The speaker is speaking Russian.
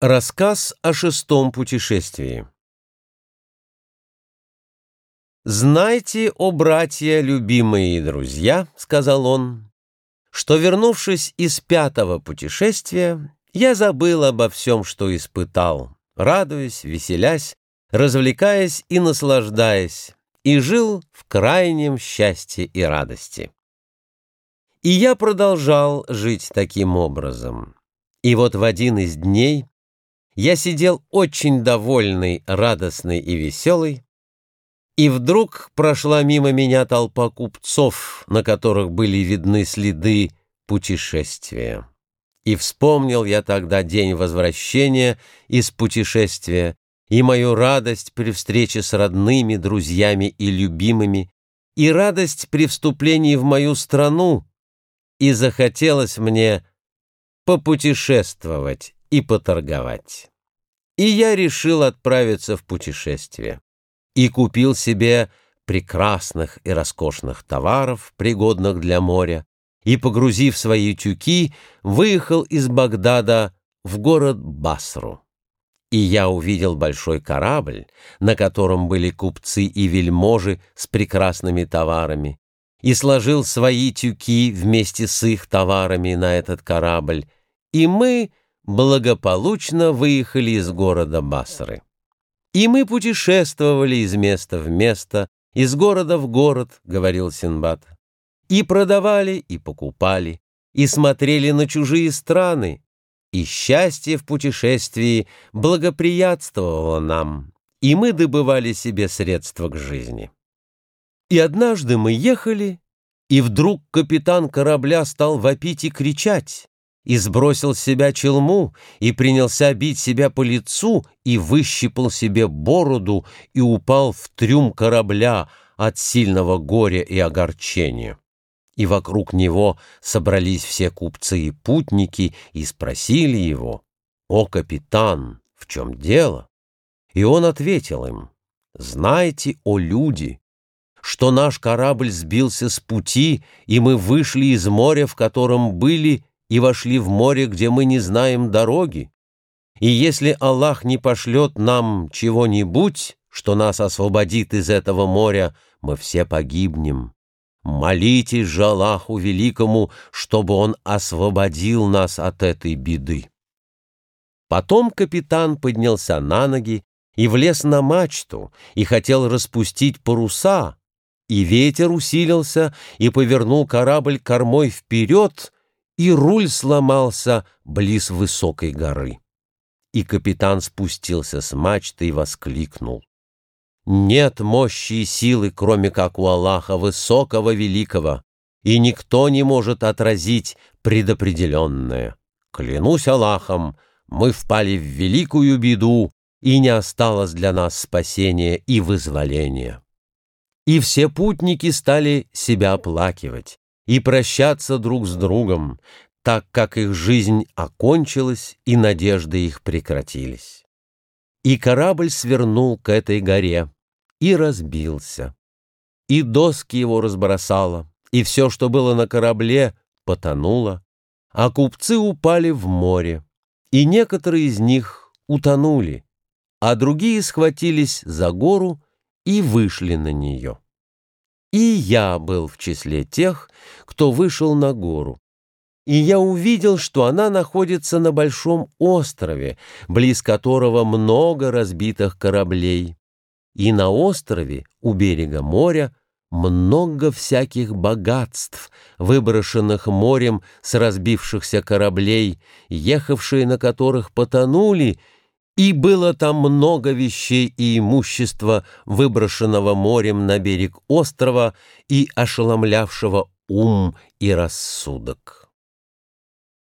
Рассказ о шестом путешествии «Знайте, о братья, любимые друзья, — сказал он, — что, вернувшись из пятого путешествия, я забыл обо всем, что испытал, радуясь, веселясь, развлекаясь и наслаждаясь, и жил в крайнем счастье и радости. И я продолжал жить таким образом. И вот в один из дней я сидел очень довольный, радостный и веселый, и вдруг прошла мимо меня толпа купцов, на которых были видны следы путешествия. И вспомнил я тогда день возвращения из путешествия и мою радость при встрече с родными, друзьями и любимыми, и радость при вступлении в мою страну, и захотелось мне попутешествовать и поторговать. И я решил отправиться в путешествие. И купил себе прекрасных и роскошных товаров, пригодных для моря, и, погрузив свои тюки, выехал из Багдада в город Басру. И я увидел большой корабль, на котором были купцы и вельможи с прекрасными товарами, и сложил свои тюки вместе с их товарами на этот корабль, и мы благополучно выехали из города Басры. И мы путешествовали из места в место, из города в город, — говорил Синбад, и продавали, и покупали, и смотрели на чужие страны, и счастье в путешествии благоприятствовало нам, и мы добывали себе средства к жизни. И однажды мы ехали, и вдруг капитан корабля стал вопить и кричать, и сбросил с себя челму, и принялся бить себя по лицу, и выщипал себе бороду, и упал в трюм корабля от сильного горя и огорчения. И вокруг него собрались все купцы и путники, и спросили его, «О, капитан, в чем дело?» И он ответил им, «Знайте, о люди, что наш корабль сбился с пути, и мы вышли из моря, в котором были, и вошли в море, где мы не знаем дороги. И если Аллах не пошлет нам чего-нибудь, что нас освободит из этого моря, мы все погибнем. Молитесь же Аллаху Великому, чтобы Он освободил нас от этой беды. Потом капитан поднялся на ноги и влез на мачту, и хотел распустить паруса, и ветер усилился и повернул корабль кормой вперед, и руль сломался близ высокой горы. И капитан спустился с мачты и воскликнул. «Нет мощи и силы, кроме как у Аллаха Высокого Великого, и никто не может отразить предопределенное. Клянусь Аллахом, мы впали в великую беду, и не осталось для нас спасения и вызволения». И все путники стали себя оплакивать и прощаться друг с другом, так как их жизнь окончилась и надежды их прекратились. И корабль свернул к этой горе и разбился. И доски его разбросало, и все, что было на корабле, потонуло, а купцы упали в море, и некоторые из них утонули, а другие схватились за гору и вышли на нее. И я был в числе тех, кто вышел на гору. И я увидел, что она находится на большом острове, близ которого много разбитых кораблей. И на острове, у берега моря, много всяких богатств, выброшенных морем с разбившихся кораблей, ехавшие на которых потонули, и было там много вещей и имущества, выброшенного морем на берег острова и ошеломлявшего ум и рассудок.